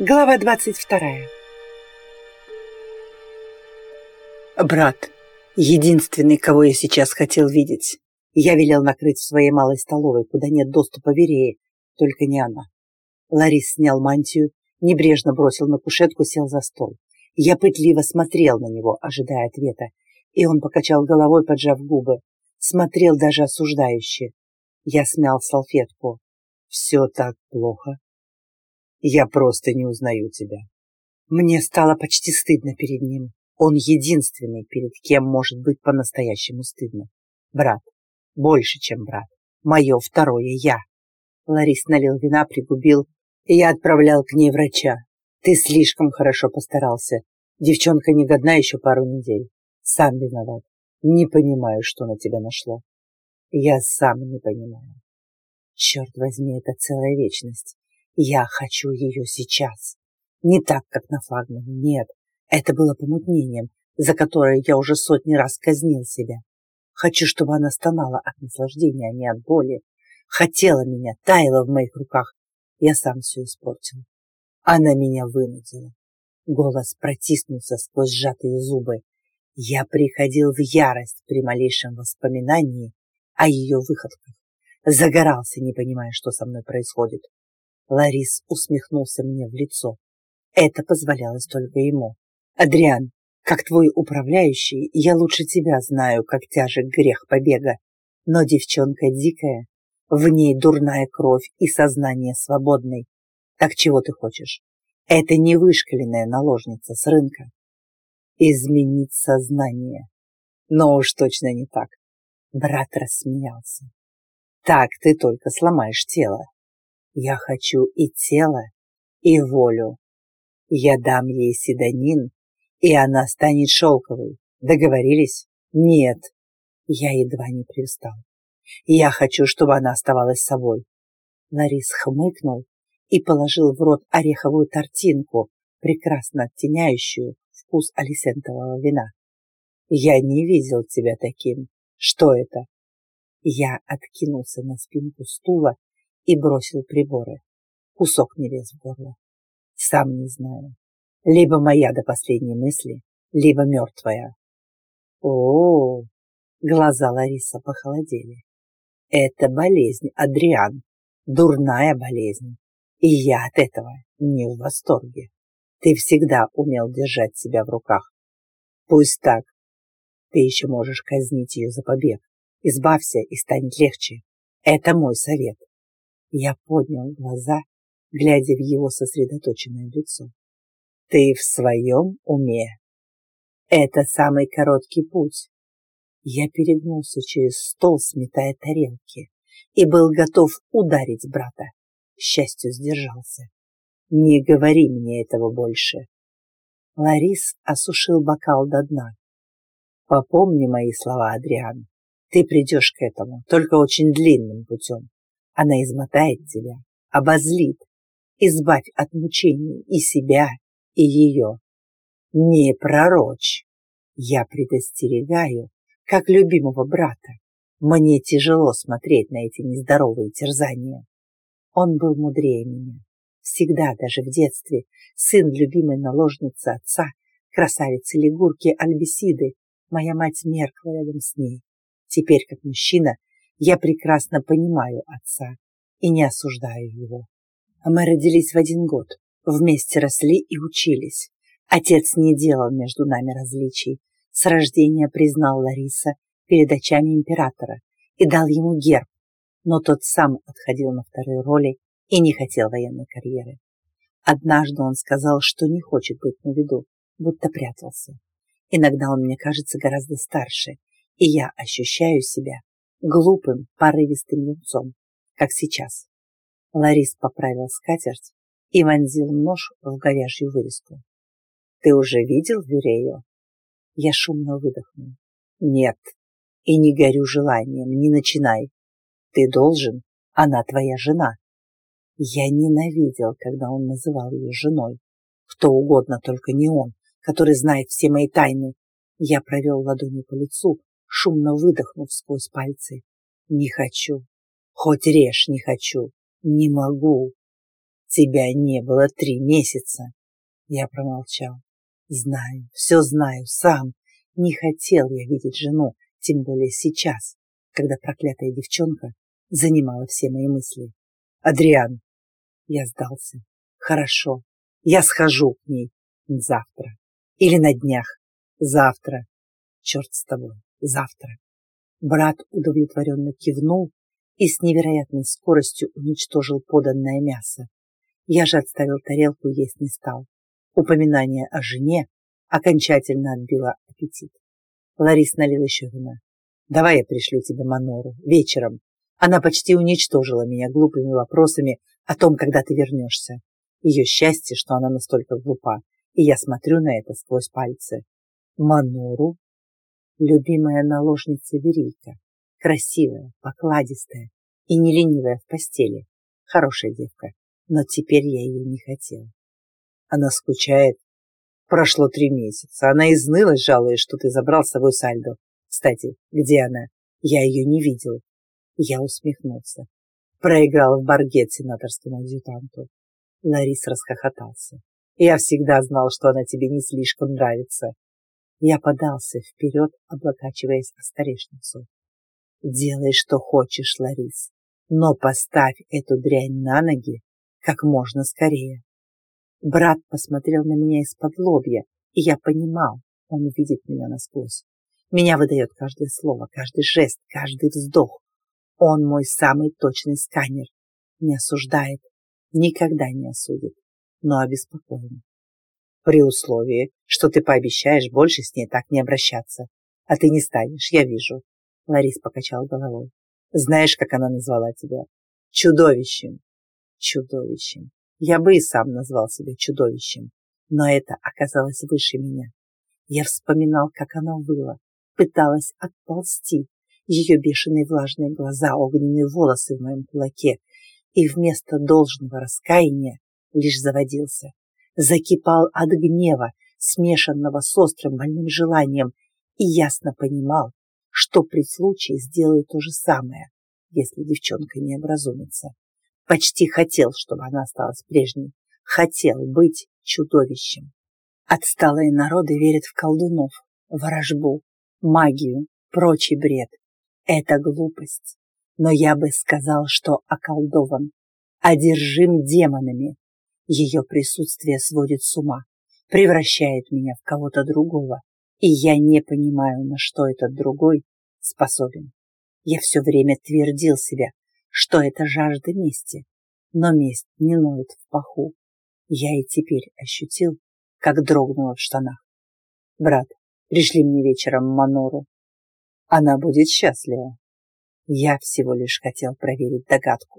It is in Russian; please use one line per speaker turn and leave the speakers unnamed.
Глава двадцать вторая. Брат, единственный, кого я сейчас хотел видеть. Я велел накрыть в своей малой столовой, куда нет доступа Вереи, только не она. Ларис снял мантию, небрежно бросил на кушетку, сел за стол. Я пытливо смотрел на него, ожидая ответа, и он покачал головой, поджав губы. Смотрел даже осуждающе. Я смял салфетку. Все так плохо. Я просто не узнаю тебя. Мне стало почти стыдно перед ним. Он единственный, перед кем может быть по-настоящему стыдно. Брат. Больше, чем брат. Мое второе я. Ларис налил вина, пригубил, и я отправлял к ней врача. Ты слишком хорошо постарался. Девчонка не годна еще пару недель. Сам виноват. Не понимаю, что на тебя нашло. Я сам не понимаю. Черт возьми, это целая вечность. Я хочу ее сейчас. Не так, как на флагмане, нет. Это было помутнением, за которое я уже сотни раз казнил себя. Хочу, чтобы она стонала от наслаждения, а не от боли. Хотела меня, таяла в моих руках. Я сам все испортил. Она меня вынудила. Голос протиснулся сквозь сжатые зубы. Я приходил в ярость при малейшем воспоминании о ее выходках. Загорался, не понимая, что со мной происходит. Ларис усмехнулся мне в лицо. Это позволялось только ему. «Адриан, как твой управляющий, я лучше тебя знаю, как тяжек грех побега. Но девчонка дикая, в ней дурная кровь и сознание свободной. Так чего ты хочешь? Это не вышкаленная наложница с рынка. Изменить сознание. Но уж точно не так. Брат рассмеялся. Так ты только сломаешь тело. Я хочу и тело, и волю. Я дам ей седанин, и она станет шелковой. Договорились? Нет. Я едва не привстал. Я хочу, чтобы она оставалась собой. Ларис хмыкнул и положил в рот ореховую тортинку, прекрасно оттеняющую вкус алисентового вина. Я не видел тебя таким. Что это? Я откинулся на спинку стула и бросил приборы. Кусок не лез в горло. Сам не знаю. Либо моя до последней мысли, либо мертвая. О, -о, -о глаза Лариса похолодели. Это болезнь, Адриан, дурная болезнь. И я от этого не в восторге. Ты всегда умел держать себя в руках. Пусть так. Ты еще можешь казнить ее за побег. Избавься, и станет легче. Это мой совет. Я поднял глаза, глядя в его сосредоточенное лицо. Ты в своем уме. Это самый короткий путь. Я перегнулся через стол, сметая тарелки, и был готов ударить брата. К счастью, сдержался. Не говори мне этого больше. Ларис осушил бокал до дна. Попомни мои слова, Адриан. Ты придешь к этому, только очень длинным путем. Она измотает тебя, обозлит. Избавь от мучений и себя, и ее. Не пророчь. Я предостерегаю, как любимого брата. Мне тяжело смотреть на эти нездоровые терзания. Он был мудрее меня. Всегда, даже в детстве, сын любимой наложницы отца, красавицы Лигурки Альбисиды, моя мать меркла рядом с ней. Теперь, как мужчина, я прекрасно понимаю отца и не осуждаю его. Мы родились в один год, вместе росли и учились. Отец не делал между нами различий. С рождения признал Лариса перед очами императора и дал ему герб, но тот сам отходил на вторые роли и не хотел военной карьеры. Однажды он сказал, что не хочет быть на виду, будто прятался. Иногда он мне кажется гораздо старше, и я ощущаю себя глупым, порывистым юнцом, как сейчас. Ларис поправил скатерть и вонзил нож в говяжью вырезку. «Ты уже видел Верею?» Я шумно выдохнул. «Нет, и не горю желанием, не начинай. Ты должен, она твоя жена». Я ненавидел, когда он называл ее женой. Кто угодно, только не он, который знает все мои тайны. Я провел ладонью по лицу, шумно выдохнув сквозь пальцы. Не хочу. Хоть режь, не хочу. Не могу. Тебя не было три месяца. Я промолчал. Знаю, все знаю, сам. Не хотел я видеть жену, тем более сейчас, когда проклятая девчонка занимала все мои мысли. Адриан. Я сдался. Хорошо. Я схожу к ней завтра. Или на днях. Завтра. Черт с тобой. Завтра. Брат удовлетворенно кивнул и с невероятной скоростью уничтожил поданное мясо. Я же отставил тарелку и есть не стал. Упоминание о жене окончательно отбило аппетит. Ларис налил еще вина. «Давай я пришлю тебе Манору. Вечером. Она почти уничтожила меня глупыми вопросами о том, когда ты вернешься. Ее счастье, что она настолько глупа, и я смотрю на это сквозь пальцы. Манору? Любимая наложница Верийка. Красивая, покладистая и не ленивая в постели. Хорошая девка, но теперь я ее не хотел. Она скучает. Прошло три месяца. Она изнылась, жалуясь, что ты забрал с собой сальдо. Кстати, где она? Я ее не видел. Я усмехнулся. Проиграл в баргет сенаторскому адъютанту. Ларис расхохотался. Я всегда знал, что она тебе не слишком нравится. Я подался вперед, облокачиваясь о столешницу. Делай, что хочешь, Ларис, но поставь эту дрянь на ноги как можно скорее. Брат посмотрел на меня из-под лобья, и я понимал, он видит меня насквозь. Меня выдает каждое слово, каждый жест, каждый вздох. Он мой самый точный сканер. Не осуждает, никогда не осудит, но обеспокоен. При условии, что ты пообещаешь больше с ней так не обращаться. А ты не станешь, я вижу. Ларис покачал головой. Знаешь, как она назвала тебя? Чудовищем. Чудовищем. Я бы и сам назвал себя чудовищем, но это оказалось выше меня. Я вспоминал, как она выла, пыталась отползти. Ее бешеные влажные глаза, огненные волосы в моем кулаке. И вместо должного раскаяния лишь заводился. Закипал от гнева, смешанного с острым больным желанием, и ясно понимал, что при случае сделаю то же самое, если девчонка не образумится. Почти хотел, чтобы она осталась прежней. Хотел быть чудовищем. Отсталые народы верят в колдунов, ворожбу, магию, прочий бред. Это глупость. Но я бы сказал, что околдован, одержим демонами. Ее присутствие сводит с ума, превращает меня в кого-то другого, и я не понимаю, на что этот другой способен. Я все время твердил себе, что это жажда мести, но месть не ноет в паху. Я и теперь ощутил, как дрогнула в штанах. Брат, пришли мне вечером Манору. Она будет счастлива. Я всего лишь хотел проверить догадку.